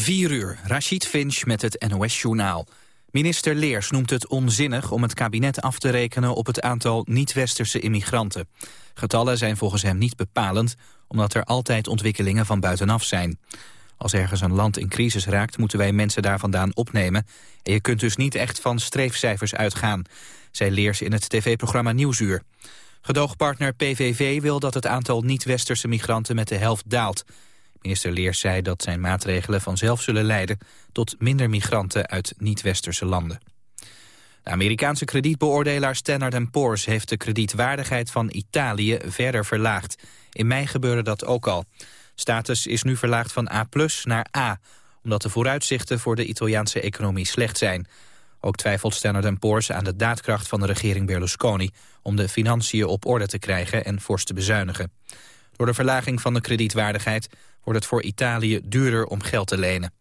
4 uur, Rashid Finch met het NOS-journaal. Minister Leers noemt het onzinnig om het kabinet af te rekenen op het aantal niet-westerse immigranten. Getallen zijn volgens hem niet bepalend, omdat er altijd ontwikkelingen van buitenaf zijn. Als ergens een land in crisis raakt, moeten wij mensen daar vandaan opnemen. En je kunt dus niet echt van streefcijfers uitgaan, zei Leers in het tv-programma Nieuwsuur. Gedoogpartner PVV wil dat het aantal niet-westerse migranten met de helft daalt. Minister Leers zei dat zijn maatregelen vanzelf zullen leiden tot minder migranten uit niet-westerse landen. De Amerikaanse kredietbeoordelaar Standard Poor's heeft de kredietwaardigheid van Italië verder verlaagd. In mei gebeurde dat ook al. Status is nu verlaagd van A naar A, omdat de vooruitzichten voor de Italiaanse economie slecht zijn. Ook twijfelt Standard Poor's aan de daadkracht van de regering Berlusconi om de financiën op orde te krijgen en fors te bezuinigen. Door de verlaging van de kredietwaardigheid wordt het voor Italië duurder om geld te lenen.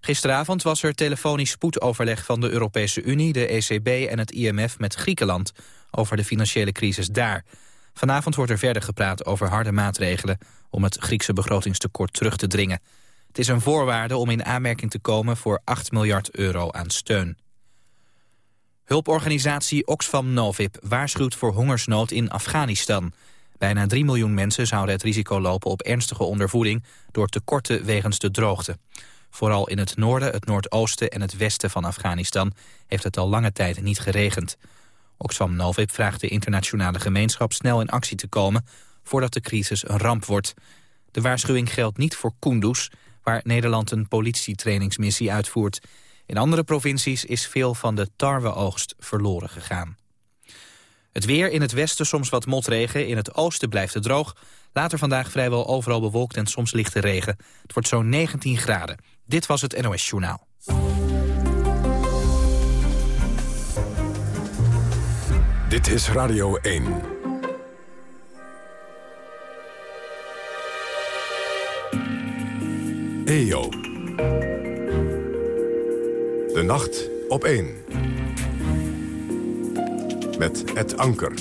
Gisteravond was er telefonisch spoedoverleg van de Europese Unie, de ECB en het IMF met Griekenland over de financiële crisis daar. Vanavond wordt er verder gepraat over harde maatregelen om het Griekse begrotingstekort terug te dringen. Het is een voorwaarde om in aanmerking te komen voor 8 miljard euro aan steun. Hulporganisatie Oxfam Novib waarschuwt voor hongersnood in Afghanistan. Bijna 3 miljoen mensen zouden het risico lopen op ernstige ondervoeding... door tekorten wegens de droogte. Vooral in het noorden, het noordoosten en het westen van Afghanistan... heeft het al lange tijd niet geregend. Oxfam Novib vraagt de internationale gemeenschap snel in actie te komen... voordat de crisis een ramp wordt. De waarschuwing geldt niet voor Kunduz... waar Nederland een politietrainingsmissie uitvoert. In andere provincies is veel van de tarweoogst verloren gegaan. Het weer in het westen soms wat motregen, in het oosten blijft het droog. Later vandaag vrijwel overal bewolkt en soms lichte regen. Het wordt zo'n 19 graden. Dit was het NOS Journaal. Dit is Radio 1. EO. De nacht op 1 met het Anker.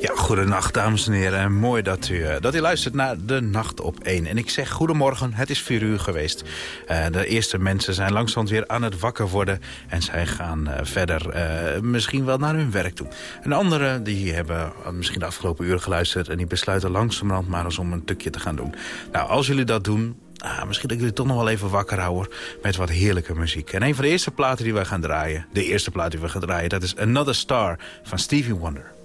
Ja, goedenacht dames en heren. Mooi dat u, eh, dat u luistert naar De Nacht op 1. En ik zeg goedemorgen, het is 4 uur geweest. Uh, de eerste mensen zijn langzaam weer aan het wakker worden. En zij gaan uh, verder misschien wel naar hun werk toe. En anderen die hebben misschien de afgelopen uren geluisterd... en die besluiten langzamerhand maar eens om een tukje te gaan doen. Nou, als jullie dat doen, Ah, misschien dat ik jullie toch nog wel even wakker houden met wat heerlijke muziek. En een van de eerste platen die wij gaan draaien, de eerste plaat die we gaan draaien... dat is Another Star van Stevie Wonder.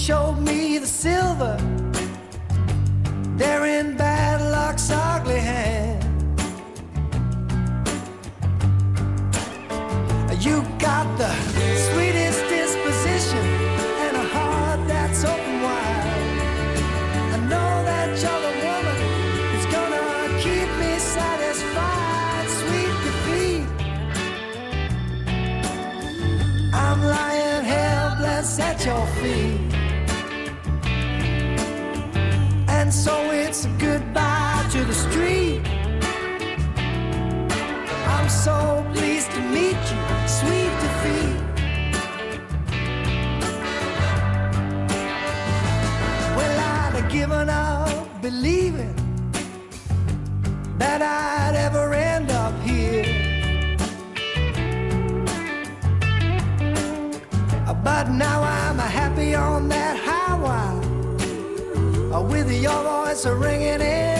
Showed me bells are ringing in.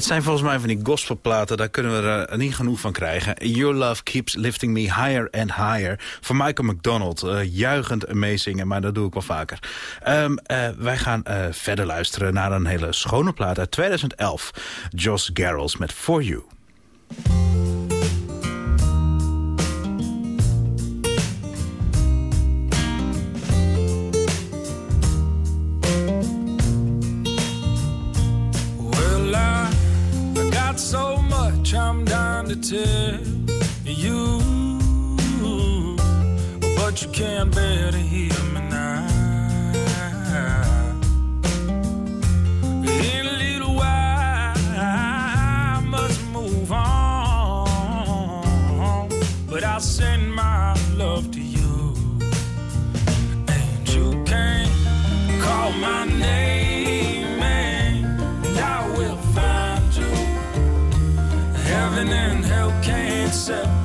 Dit zijn volgens mij van die gospelplaten, daar kunnen we er niet genoeg van krijgen. Your Love Keeps Lifting Me Higher and Higher. Van Michael McDonald, uh, juichend meezingen, maar dat doe ik wel vaker. Uh, wij gaan verder luisteren naar een hele schone plaat uit 2011. Josh Garrels met For You. I'm dying to tell you, but you can't bear to hear me now. In a little while, I must move on, but I'll send my love to you, and you can call my name, myself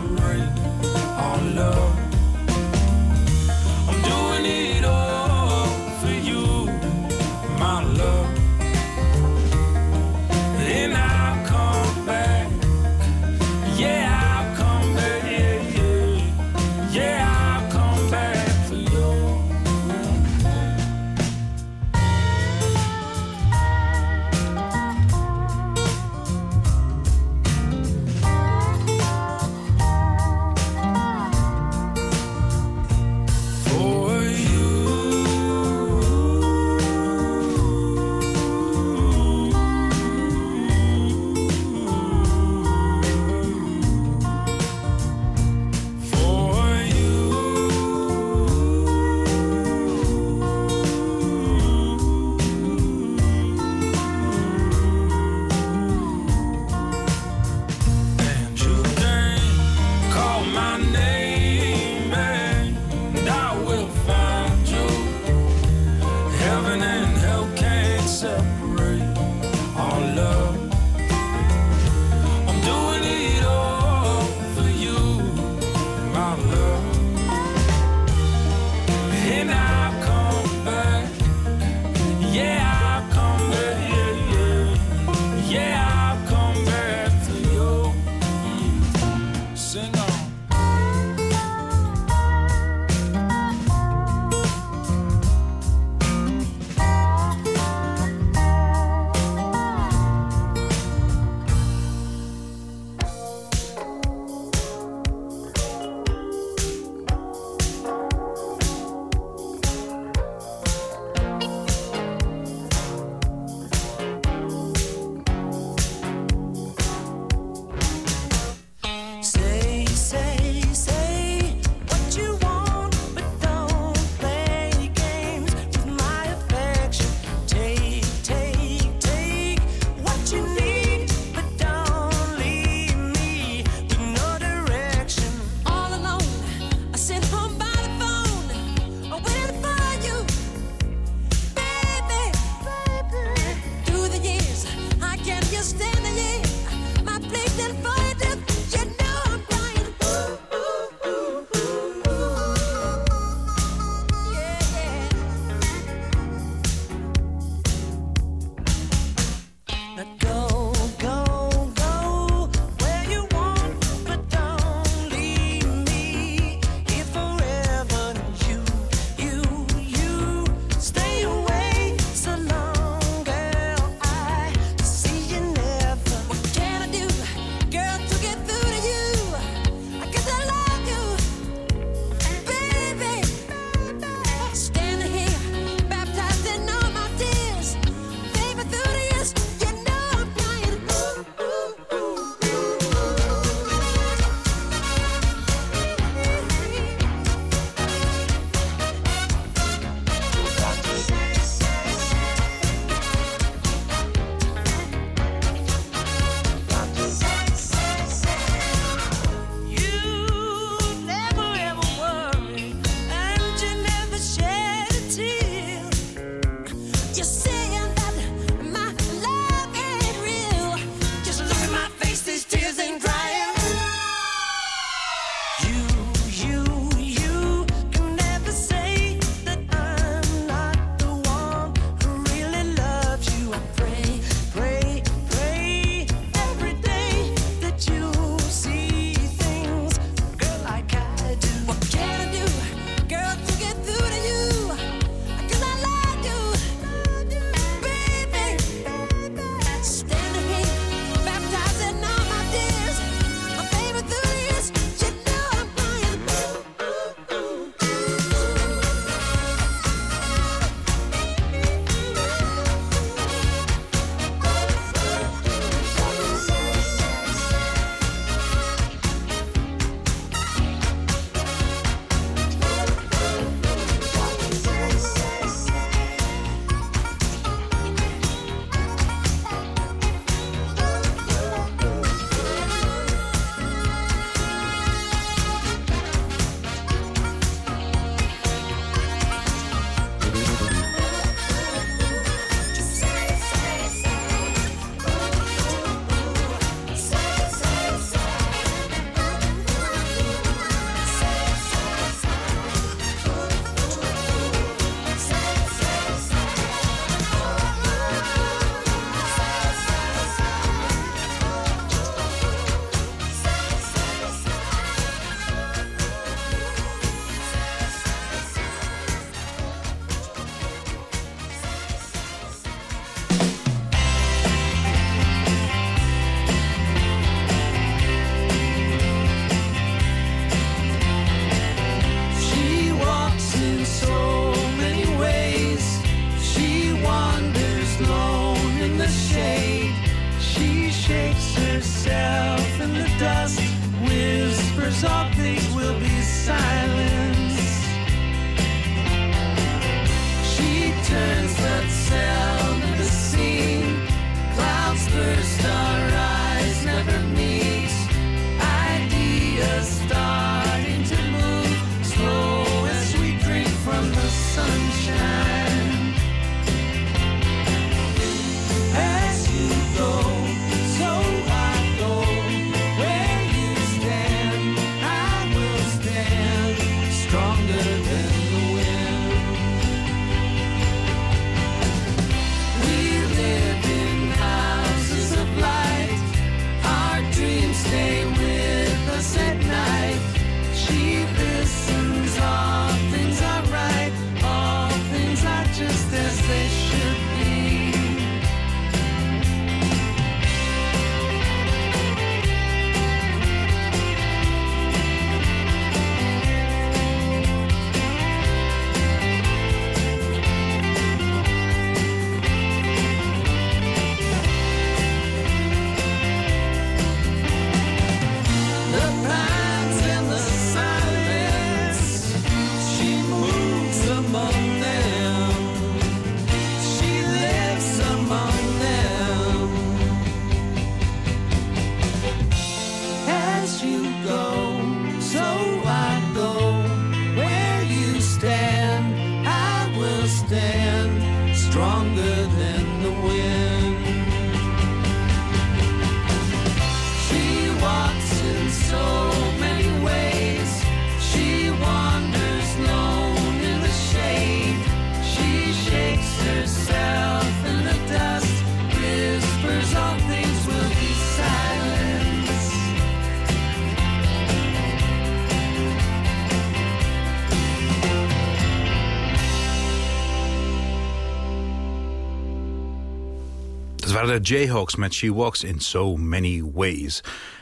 waren de Jayhawks met She Walks in So Many Ways.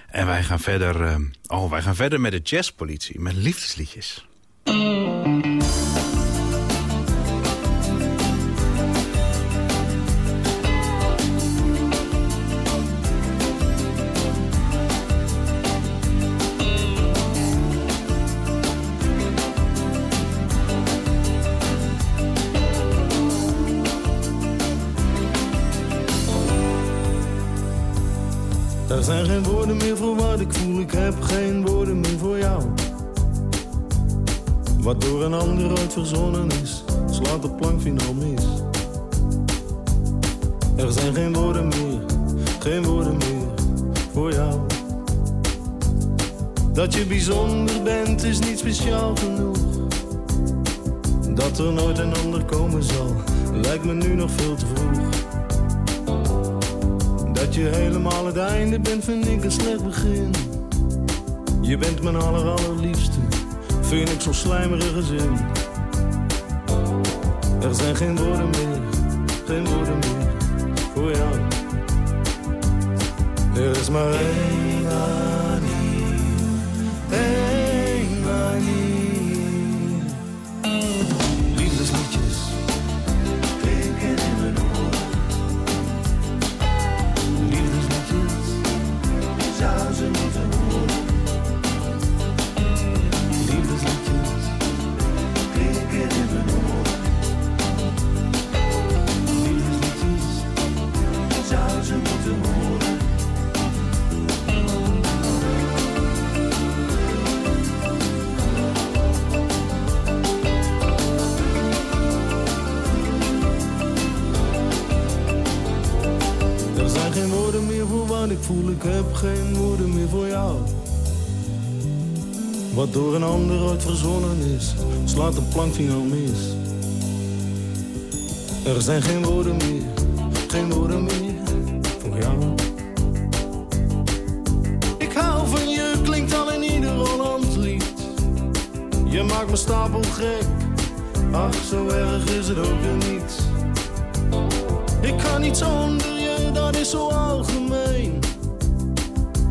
En wij gaan verder, eh, oh, wij gaan verder met de jazzpolitie, met liefdesliedjes. Er verzonnen is, slaat de plank finaal mis. Er zijn geen woorden meer, geen woorden meer voor jou. Dat je bijzonder bent is niet speciaal genoeg. Dat er nooit een ander komen zal, lijkt me nu nog veel te vroeg. Dat je helemaal het einde bent, vind ik een slecht begin. Je bent mijn aller allerliefste, vind ik zo'n slijmerige zin. Er zijn geen woorden meer, geen woorden meer voor jou. Er is maar één geen woorden meer voor jou. Wat door een ander ooit verzonnen is, slaat de plank finaal mis. Er zijn geen woorden meer, geen woorden meer voor jou. Ik hou van je, klinkt al in ieder Hollands lied. Je maakt me stapel gek, ach zo erg is het ook weer niet. Ik kan niet zonder je, dat is zo algemeen.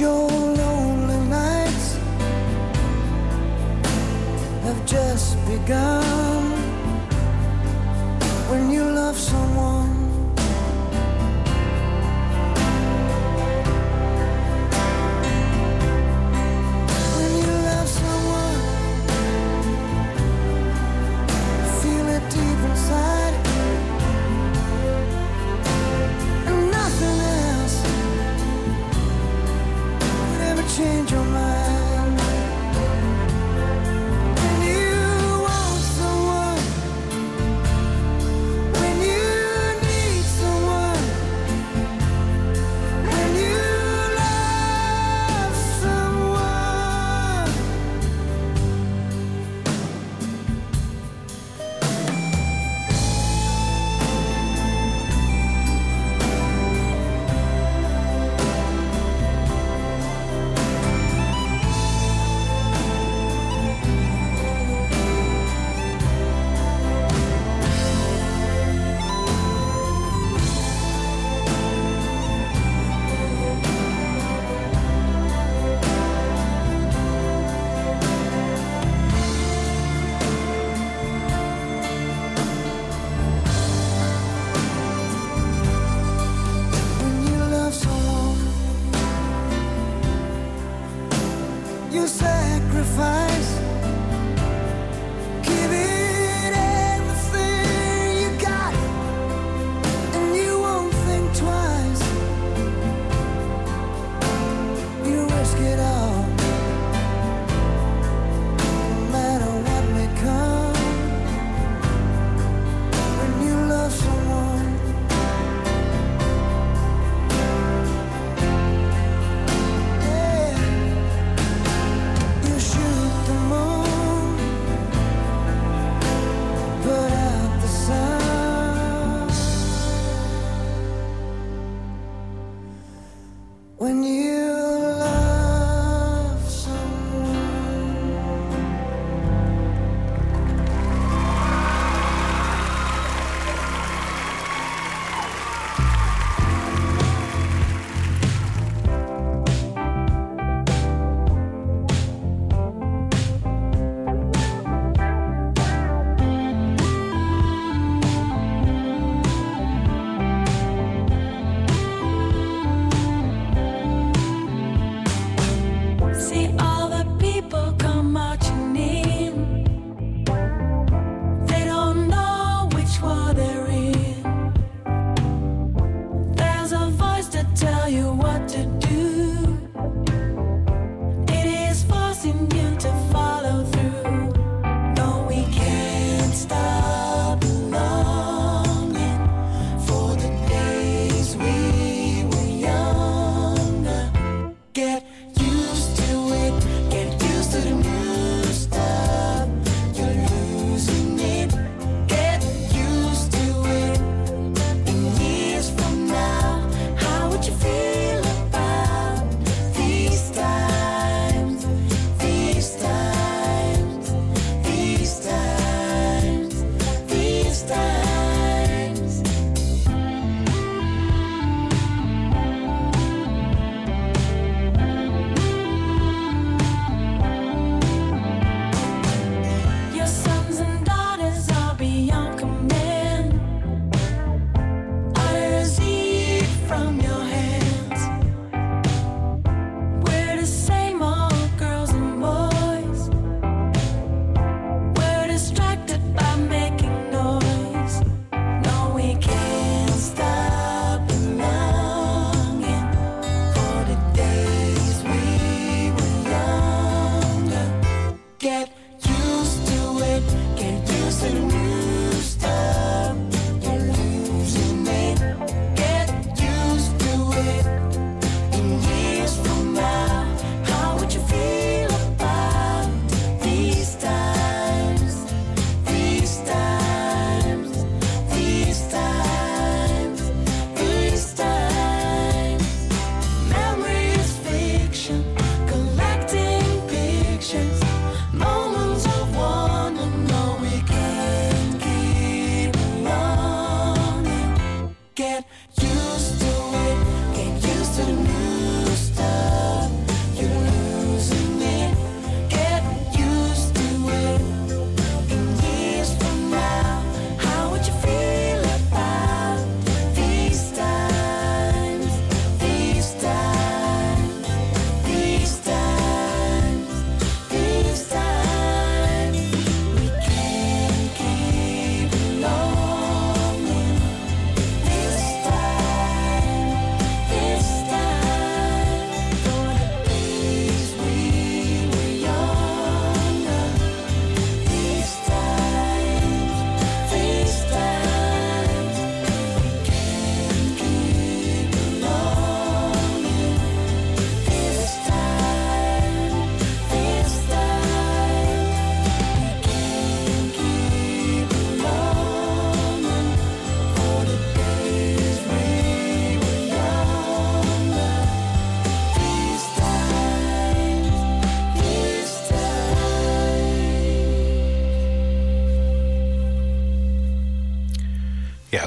your lonely nights have just begun. When you love someone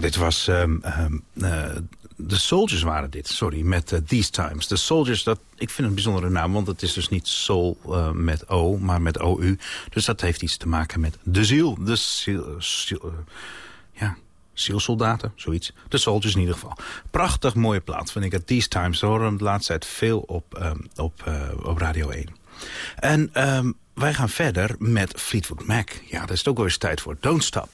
dit was... Ehm, ehm, eh, de Soldiers waren dit, sorry, met uh, These Times. De Soldiers, dat, ik vind het een bijzondere naam, want het is dus niet Soul eh, met O, maar met OU. Dus dat heeft iets te maken met de ziel. De ziel, ziel ja, zielsoldaten, zoiets. De Soldiers in ieder geval. Prachtig mooie plaat, vind ik het. These Times, we horen hem de laatste tijd veel op, ehm, op, op Radio 1. En wij gaan verder met Fleetwood Mac. Ja, daar is het ook wel eens tijd voor. Don't Stop.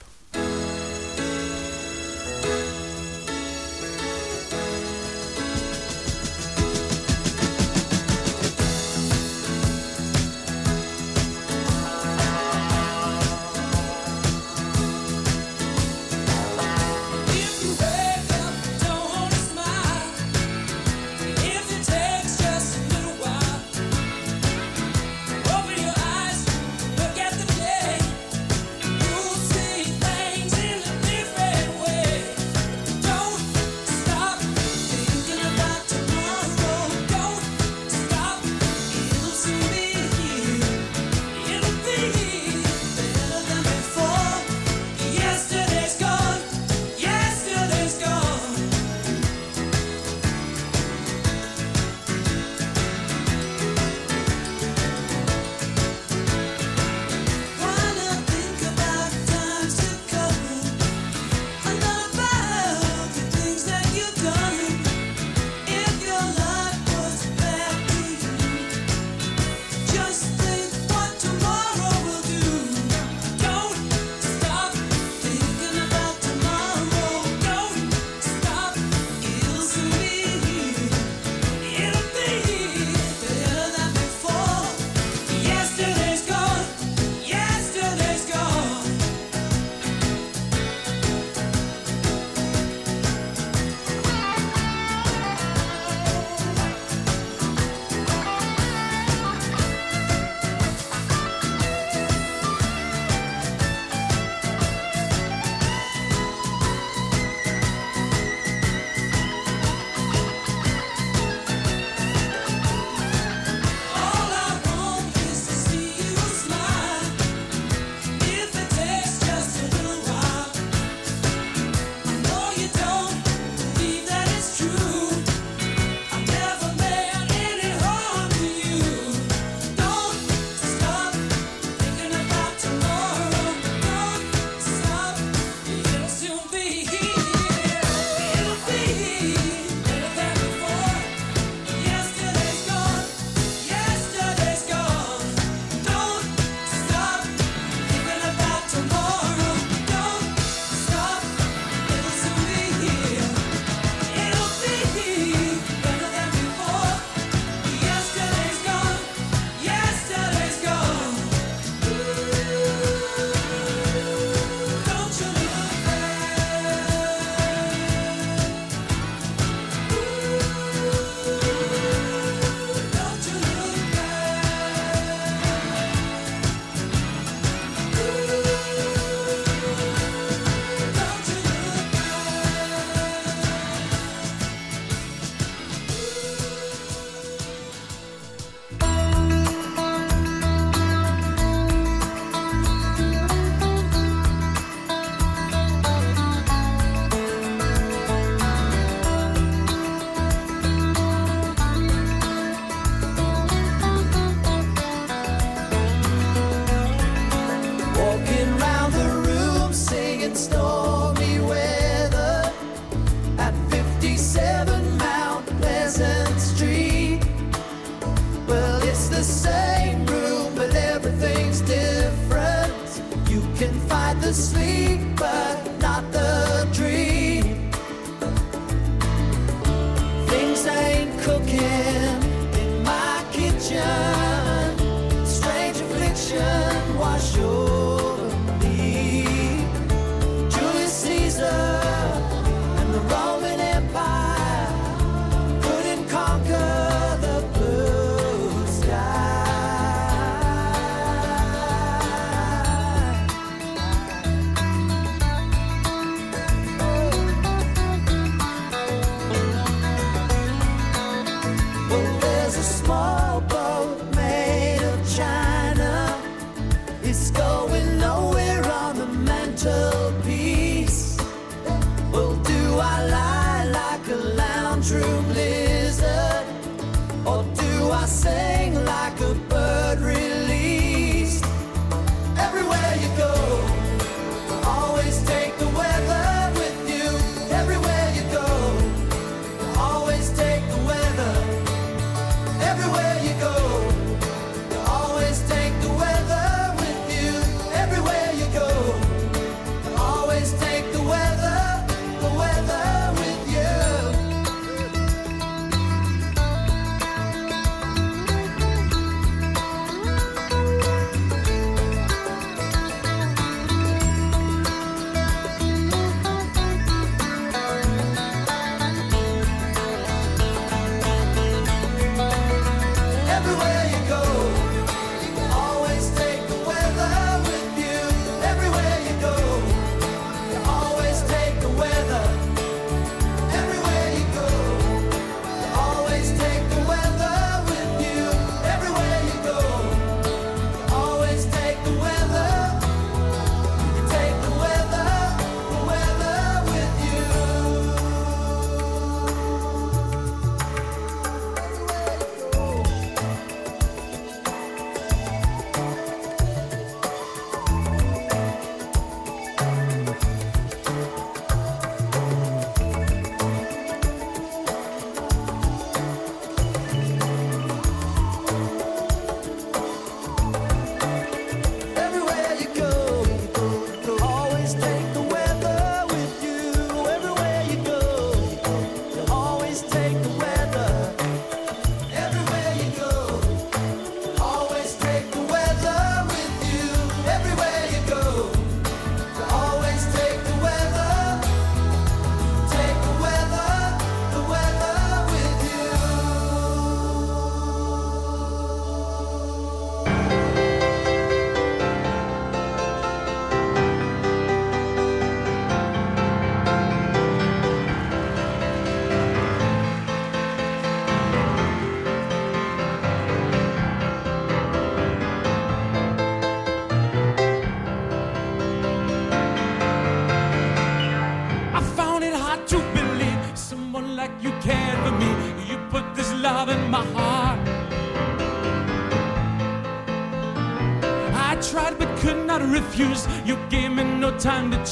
I sing like a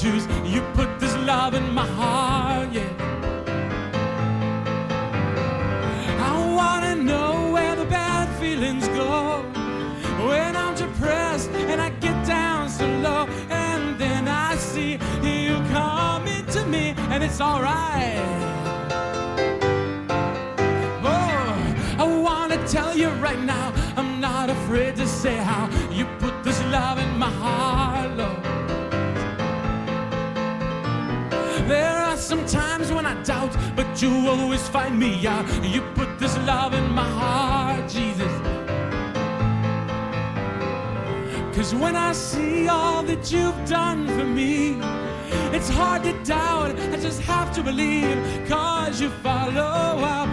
choose. You put this love in my heart. you always find me. Yeah, you put this love in my heart, Jesus. Cause when I see all that you've done for me, it's hard to doubt. I just have to believe. Cause you follow up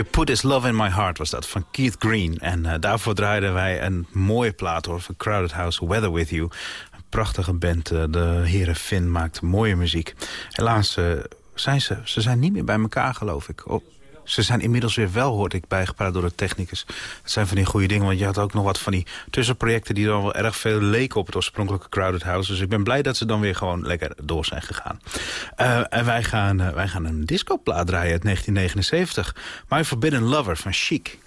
You Put This Love In My Heart was dat, van Keith Green. En eh, daarvoor draaiden wij een mooie plaat hoor, van Crowded House, Weather With You. Een prachtige band, eh, de heren Finn maakt mooie muziek. Helaas eh, zijn ze, ze zijn niet meer bij elkaar geloof ik. Ze zijn inmiddels weer wel, hoorde ik, bijgepraat door de technicus. Dat zijn van die goede dingen, want je had ook nog wat van die tussenprojecten... die dan wel erg veel leken op het oorspronkelijke Crowded House. Dus ik ben blij dat ze dan weer gewoon lekker door zijn gegaan. Eh, en wij gaan, eh, wij gaan een discoplaat draaien uit 1979. My Forbidden Lover van Chic.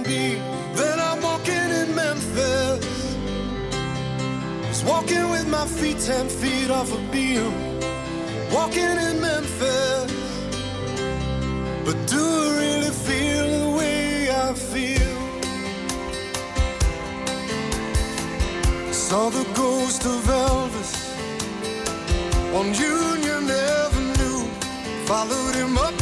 Then I'm walking in Memphis. Was walking with my feet ten feet off a beam. Walking in Memphis. But do I really feel the way I feel? Saw the ghost of Elvis on Union Avenue. Followed him up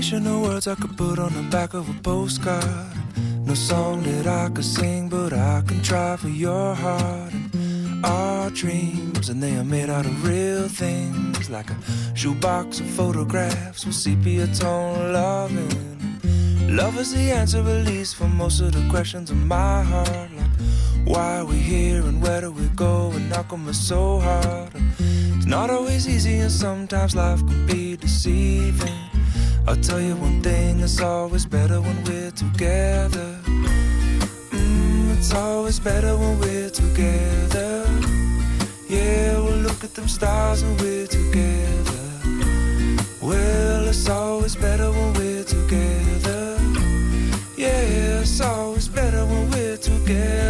of words I could put on the back of a postcard. No song that I could sing, but I can try for your heart. Our dreams, and they are made out of real things, like a shoebox of photographs with sepia tone loving. Love is the answer, at least, for most of the questions in my heart. Like, why are we here and where do we go? And how come it's so hard? It's not always easy, and sometimes life can be deceiving. I'll tell you one thing, it's always better when we're together. Mm, it's always better when we're together. Yeah, we'll look at them stars when we're together. Well, it's always better when we're together. Yeah, it's always better when we're together.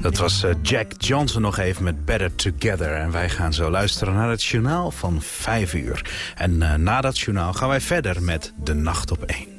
Dat was eh, Jack Johnson nog even met Better Together. En wij gaan zo luisteren naar het journaal van 5 uur. En eh, na dat journaal gaan wij verder met De Nacht op 1.